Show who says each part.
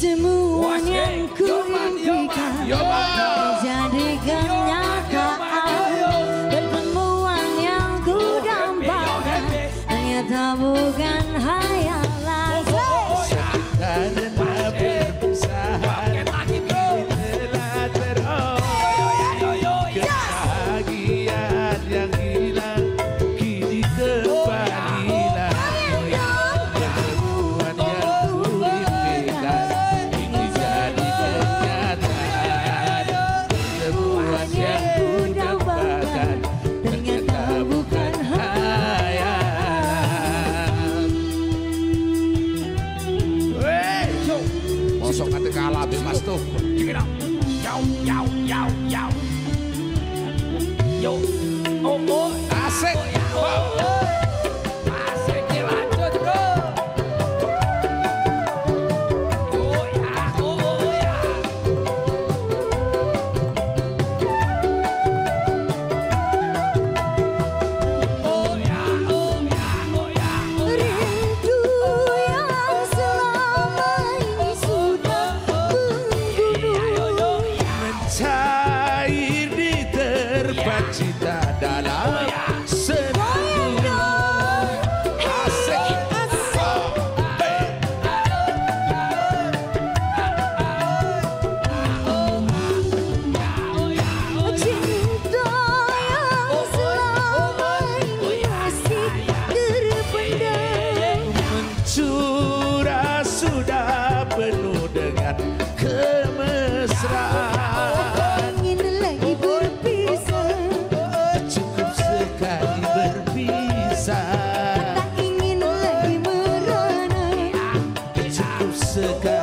Speaker 1: Pertemuan yang ku impikan Menjadi kenyataan Pertemuan yang ku dambakan Ternyata bukan hayalan
Speaker 2: Mosok kate kalah be Mas tuh. Dalam senandung. Asik.
Speaker 1: Cinta yang selama
Speaker 2: Mencurah sudah penuh dengan
Speaker 1: Tak ingin lagi merana.
Speaker 2: Cukup sekali